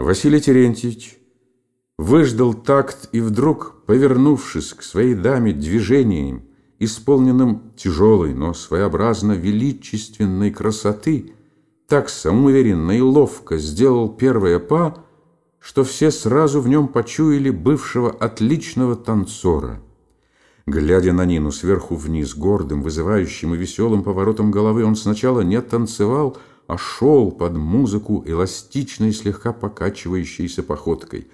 Василий Терентьевич выждал такт и вдруг, повернувшись к своей даме движением, исполненным тяжелой, но своеобразно величественной красоты, так самоуверенно и ловко сделал первое па, что все сразу в нем почуяли бывшего отличного танцора. Глядя на Нину сверху вниз, гордым, вызывающим и веселым поворотом головы, он сначала не танцевал, а шел под музыку эластичной, слегка покачивающейся походкой.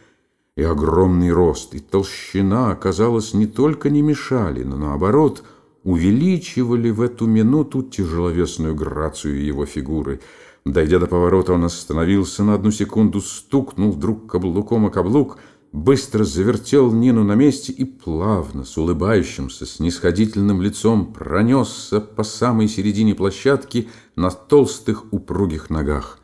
И огромный рост, и толщина, казалось, не только не мешали, но наоборот увеличивали в эту минуту тяжеловесную грацию его фигуры. Дойдя до поворота, он остановился на одну секунду, стукнул вдруг каблуком о каблук — быстро завертел Нину на месте и плавно, с улыбающимся, снисходительным лицом пронесся по самой середине площадки на толстых упругих ногах.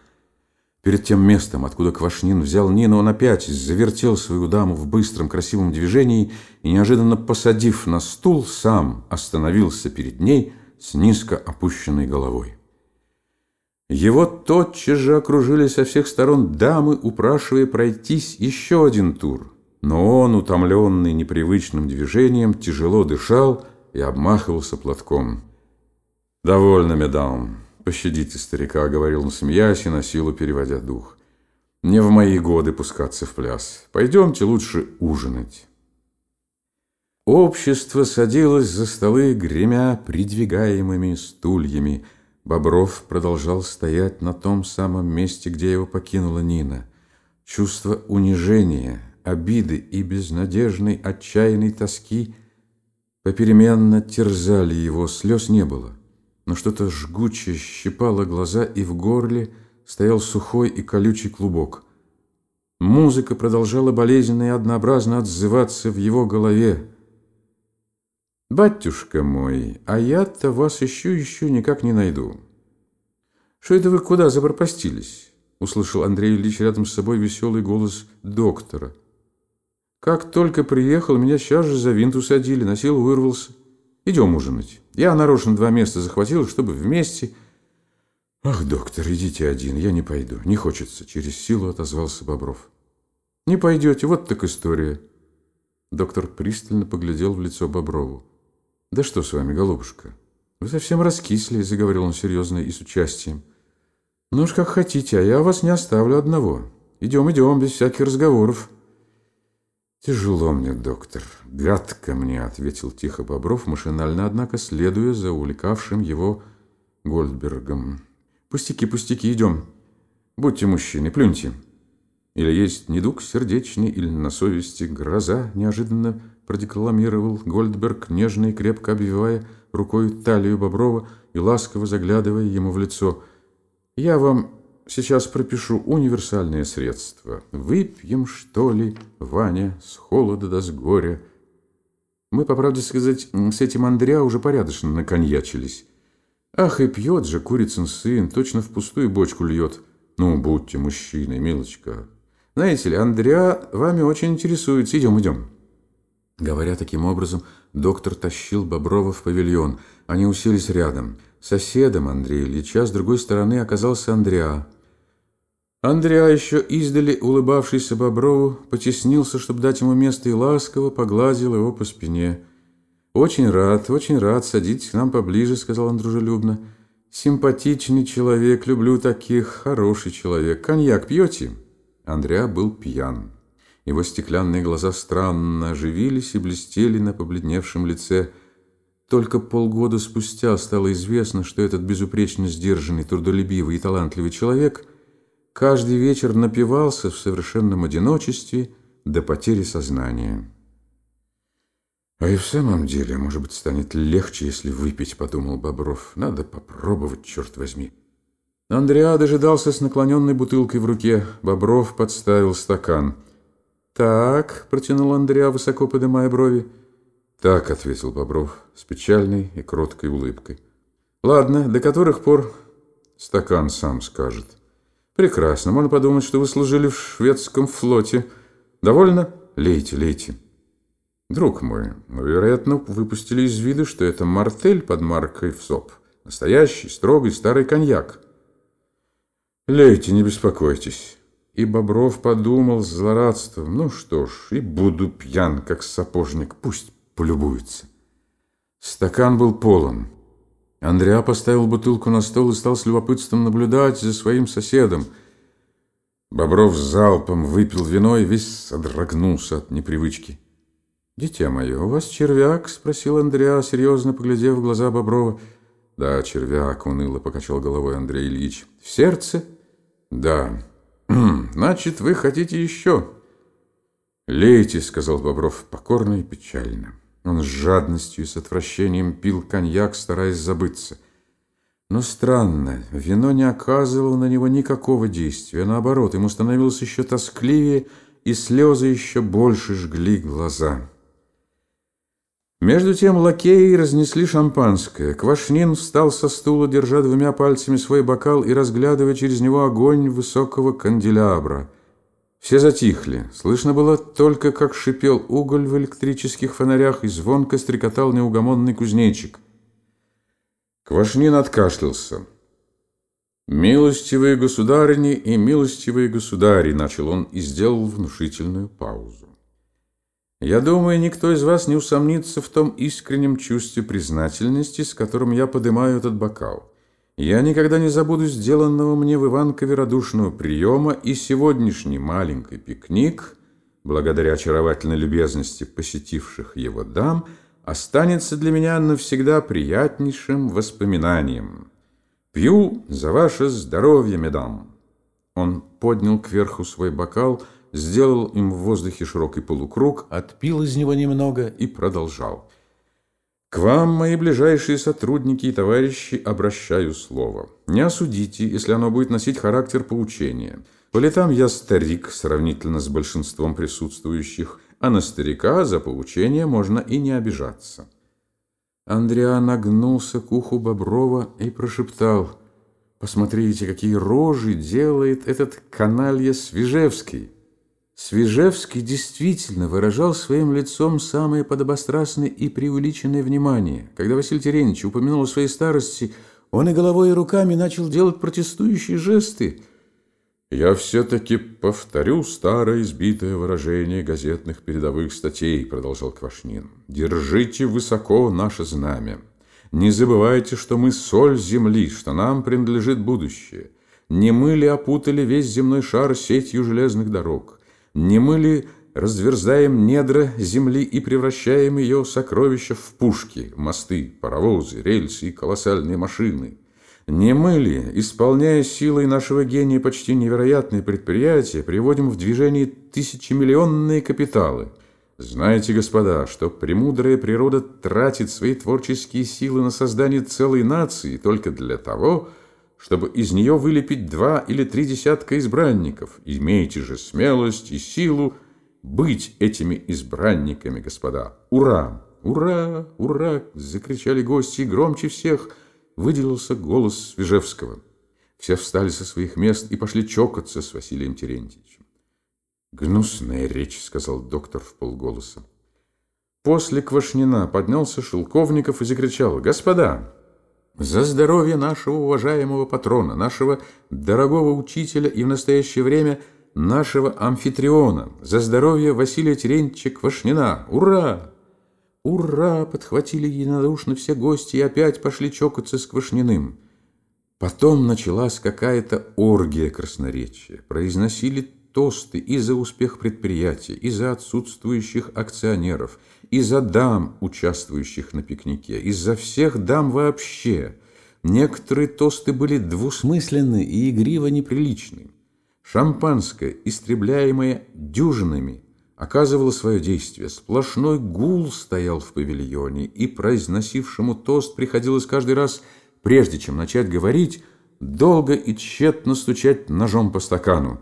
Перед тем местом, откуда Квашнин взял Нину, он опять завертел свою даму в быстром красивом движении и, неожиданно посадив на стул, сам остановился перед ней с низко опущенной головой. Его тотчас же окружили со всех сторон дамы, упрашивая пройтись еще один тур. Но он, утомленный непривычным движением, тяжело дышал и обмахивался платком. «Довольно, медам, пощадите старика», — говорил он, смеясь и на силу переводя дух. «Не в мои годы пускаться в пляс. Пойдемте лучше ужинать». Общество садилось за столы, гремя придвигаемыми стульями — Бобров продолжал стоять на том самом месте, где его покинула Нина. Чувство унижения, обиды и безнадежной, отчаянной тоски попеременно терзали его, слез не было, но что-то жгучее щипало глаза, и в горле стоял сухой и колючий клубок. Музыка продолжала болезненно и однообразно отзываться в его голове, «Батюшка мой, а я-то вас ищу-ищу, никак не найду». «Что это вы куда запропастились?» Услышал Андрей Ильич рядом с собой веселый голос доктора. «Как только приехал, меня сейчас же за винт усадили, на силу вырвался. Идем ужинать. Я нарочно два места захватил, чтобы вместе...» «Ах, доктор, идите один, я не пойду, не хочется», — через силу отозвался Бобров. «Не пойдете, вот так история». Доктор пристально поглядел в лицо Боброву. «Да что с вами, голубушка? Вы совсем раскисли», — заговорил он серьезно и с участием. «Ну уж как хотите, а я вас не оставлю одного. Идем, идем, без всяких разговоров». «Тяжело мне, доктор, гадко мне», — ответил тихо Бобров, машинально, однако, следуя за увлекавшим его Гольдбергом. «Пустяки, пустяки, идем. Будьте мужчины, плюньте». Или есть недуг сердечный, или на совести гроза неожиданно продекламировал Гольдберг, нежно и крепко обвивая рукой талию Боброва и ласково заглядывая ему в лицо. «Я вам сейчас пропишу универсальное средство. Выпьем, что ли, Ваня, с холода да с горя». Мы, по правде сказать, с этим Андреа уже порядочно наконьячились. Ах, и пьет же курицын сын, точно в пустую бочку льет. Ну, будьте мужчиной, милочка. Знаете ли, Андреа вами очень интересуется. Идем, идем. Говоря таким образом, доктор тащил Боброва в павильон. Они уселись рядом. Соседом Андрея Ильича с другой стороны оказался Андреа. Андреа, еще издали улыбавшийся Боброву, потеснился, чтобы дать ему место, и ласково погладил его по спине. «Очень рад, очень рад. Садитесь к нам поближе», — сказал он дружелюбно. «Симпатичный человек, люблю таких, хороший человек. Коньяк пьете?» Андреа был пьян. Его стеклянные глаза странно оживились и блестели на побледневшем лице. Только полгода спустя стало известно, что этот безупречно сдержанный, трудолюбивый и талантливый человек каждый вечер напивался в совершенном одиночестве до потери сознания. «А и в самом деле, может быть, станет легче, если выпить», — подумал Бобров. «Надо попробовать, черт возьми». Андреа дожидался с наклоненной бутылкой в руке. Бобров подставил стакан — «Так», — протянул Андреа, высоко поднимая брови. «Так», — ответил Бобров с печальной и кроткой улыбкой. «Ладно, до которых пор стакан сам скажет». «Прекрасно. Можно подумать, что вы служили в шведском флоте. Довольно? Лейте, лейте». «Друг мой, вы, вероятно, выпустили из виду, что это мартель под маркой ВСОП. Настоящий, строгий, старый коньяк». «Лейте, не беспокойтесь». И Бобров подумал с злорадством, ну что ж, и буду пьян, как сапожник, пусть полюбуется. Стакан был полон. Андреа поставил бутылку на стол и стал с любопытством наблюдать за своим соседом. Бобров залпом выпил вино и весь содрогнулся от непривычки. «Дитя мое, у вас червяк?» – спросил Андреа, серьезно поглядев в глаза Боброва. «Да, червяк», – уныло покачал головой Андрей Ильич. «В сердце?» «Да». «Значит, вы хотите еще?» «Лейте», – сказал Бобров покорно и печально. Он с жадностью и с отвращением пил коньяк, стараясь забыться. Но странно, вино не оказывало на него никакого действия. Наоборот, ему становилось еще тоскливее, и слезы еще больше жгли глаза. Между тем лакеи разнесли шампанское. Квашнин встал со стула, держа двумя пальцами свой бокал и разглядывая через него огонь высокого канделябра – все затихли. Слышно было только, как шипел уголь в электрических фонарях и звонко стрекотал неугомонный кузнечик. Квашнин откашлялся. «Милостивые государыни и милостивые государи», — начал он и сделал внушительную паузу. «Я думаю, никто из вас не усомнится в том искреннем чувстве признательности, с которым я поднимаю этот бокал. Я никогда не забуду сделанного мне в Иванкове радушного приема и сегодняшний маленький пикник, благодаря очаровательной любезности посетивших его дам, останется для меня навсегда приятнейшим воспоминанием. Пью за ваше здоровье, медам. Он поднял кверху свой бокал, сделал им в воздухе широкий полукруг, отпил из него немного и продолжал. К вам, мои ближайшие сотрудники и товарищи, обращаю слово. Не осудите, если оно будет носить характер поучения. По летам я старик, сравнительно с большинством присутствующих, а на старика за поучение можно и не обижаться. Андриан нагнулся к уху Боброва и прошептал, «Посмотрите, какие рожи делает этот каналья Свежевский!» Свежевский действительно выражал своим лицом самое подобострастное и преувеличенное внимание. Когда Василий Терентьевич упомянул о своей старости, он и головой, и руками начал делать протестующие жесты. «Я все-таки повторю старое избитое выражение газетных передовых статей», продолжал Квашнин. «Держите высоко наше знамя. Не забывайте, что мы соль земли, что нам принадлежит будущее. Не мы ли опутали весь земной шар сетью железных дорог?» Не мы ли разверзаем недра земли и превращаем ее сокровища в пушки, мосты, паровозы, рельсы и колоссальные машины? Не мы ли, исполняя силой нашего гения почти невероятные предприятия, приводим в движение тысячемиллионные капиталы? Знаете, господа, что премудрая природа тратит свои творческие силы на создание целой нации только для того, чтобы из нее вылепить два или три десятка избранников. Имейте же смелость и силу быть этими избранниками, господа. Ура! Ура! Ура! Закричали гости, и громче всех выделился голос Свежевского. Все встали со своих мест и пошли чокаться с Василием Терентьевичем. «Гнусная речь», — сказал доктор в полголоса. После Квашнина поднялся Шелковников и закричал «Господа!» За здоровье нашего уважаемого патрона, нашего дорогого учителя и в настоящее время нашего амфитриона, за здоровье Василия Терентьевича Квашнина! Ура! Ура! Подхватили единодушно все гости и опять пошли чокаться с Квашниным. Потом началась какая-то оргия красноречия. Произносили тосты и за успех предприятия, и за отсутствующих акционеров, и за дам, участвующих на пикнике, и за всех дам вообще. Некоторые тосты были двусмысленны и игриво неприличны. Шампанское, истребляемое дюжинами, оказывало свое действие. Сплошной гул стоял в павильоне, и произносившему тост приходилось каждый раз, прежде чем начать говорить, долго и тщетно стучать ножом по стакану.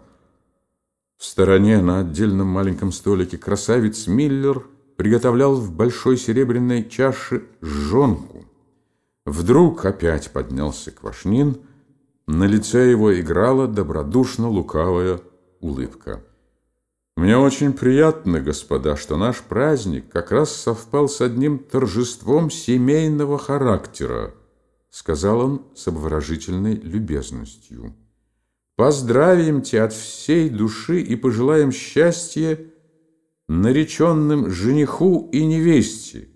В стороне на отдельном маленьком столике красавец Миллер приготовлял в большой серебряной чаше жонку. Вдруг опять поднялся Квашнин, на лице его играла добродушно-лукавая улыбка. «Мне очень приятно, господа, что наш праздник как раз совпал с одним торжеством семейного характера», сказал он с обворожительной любезностью. поздравимте от всей души и пожелаем счастья нареченным жениху и невесте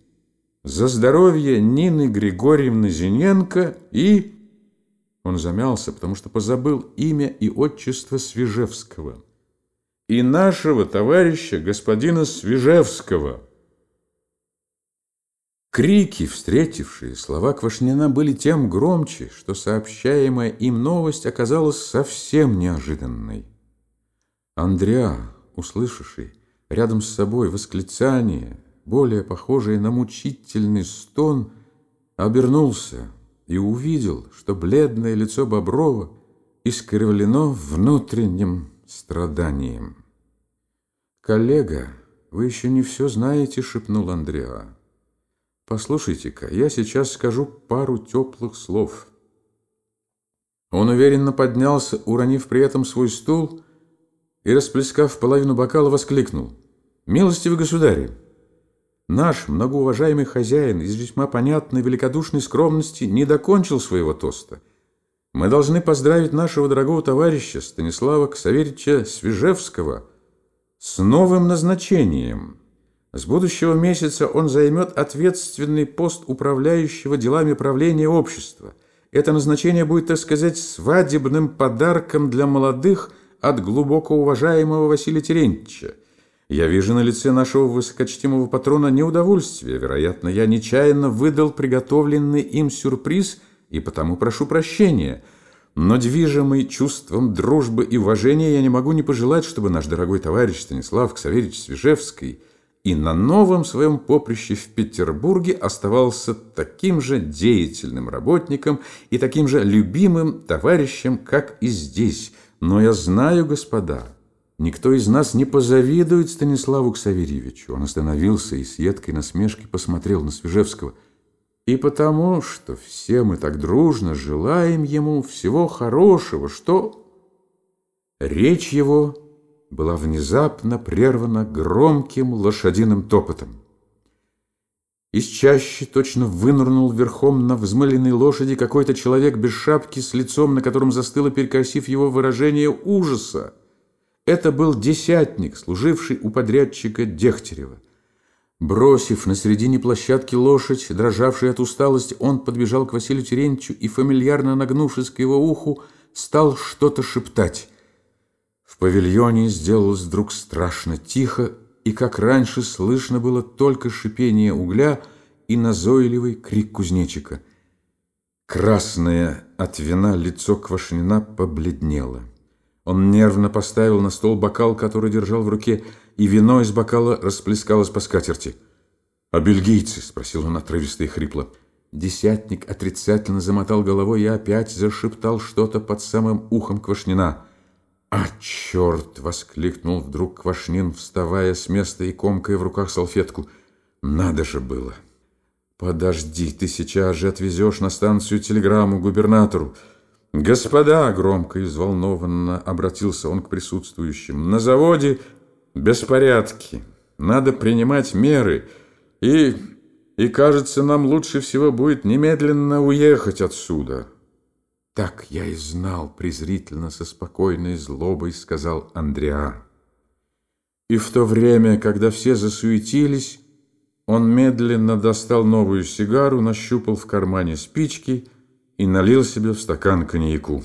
за здоровье Нины Григорьевны Зиненко и... Он замялся, потому что позабыл имя и отчество Свежевского. И нашего товарища господина Свежевского. Крики, встретившие слова Квашнина, были тем громче, что сообщаемая им новость оказалась совсем неожиданной. Андреа, услышавший рядом с собой восклицание, более похожее на мучительный стон, обернулся и увидел, что бледное лицо Боброва искривлено внутренним страданием. «Коллега, вы еще не все знаете», — шепнул Андреа. «Послушайте-ка, я сейчас скажу пару теплых слов». Он уверенно поднялся, уронив при этом свой стул, и, расплескав половину бокала, воскликнул. «Милостивый государь, наш многоуважаемый хозяин из весьма понятной великодушной скромности не докончил своего тоста. Мы должны поздравить нашего дорогого товарища Станислава Ксаверича Свежевского с новым назначением. С будущего месяца он займет ответственный пост управляющего делами правления общества. Это назначение будет, так сказать, свадебным подарком для молодых – от глубоко уважаемого Василия Терентьевича. Я вижу на лице нашего высокочтимого патрона неудовольствие. Вероятно, я нечаянно выдал приготовленный им сюрприз и потому прошу прощения. Но движимый чувством дружбы и уважения я не могу не пожелать, чтобы наш дорогой товарищ Станислав Ксаверич Свежевский и на новом своем поприще в Петербурге оставался таким же деятельным работником и таким же любимым товарищем, как и здесь – но я знаю, господа, никто из нас не позавидует Станиславу Ксаверьевичу. Он остановился и с едкой насмешкой посмотрел на Свежевского. И потому, что все мы так дружно желаем ему всего хорошего, что... Речь его была внезапно прервана громким лошадиным топотом. Из чащи точно вынырнул верхом на взмыленной лошади какой-то человек без шапки с лицом, на котором застыло, перекосив его выражение ужаса. Это был десятник, служивший у подрядчика Дегтярева. Бросив на середине площадки лошадь, дрожавший от усталости, он подбежал к Василию Терентьевичу и, фамильярно нагнувшись к его уху, стал что-то шептать. В павильоне сделалось вдруг страшно тихо, и, как раньше, слышно было только шипение угля и назойливый крик кузнечика. Красное от вина лицо Квашнина побледнело. Он нервно поставил на стол бокал, который держал в руке, и вино из бокала расплескалось по скатерти. «А бельгийцы?» — спросил он отрывисто и хрипло. Десятник отрицательно замотал головой и опять зашептал что-то под самым ухом Квашнина — «А, черт!» — воскликнул вдруг Квашнин, вставая с места и комкая в руках салфетку. «Надо же было!» «Подожди, ты сейчас же отвезешь на станцию телеграмму губернатору». «Господа!» — громко и взволнованно обратился он к присутствующим. «На заводе беспорядки. Надо принимать меры. И, и кажется, нам лучше всего будет немедленно уехать отсюда». «Так я и знал», — презрительно со спокойной злобой сказал Андреа. И в то время, когда все засуетились, он медленно достал новую сигару, нащупал в кармане спички и налил себе в стакан коньяку.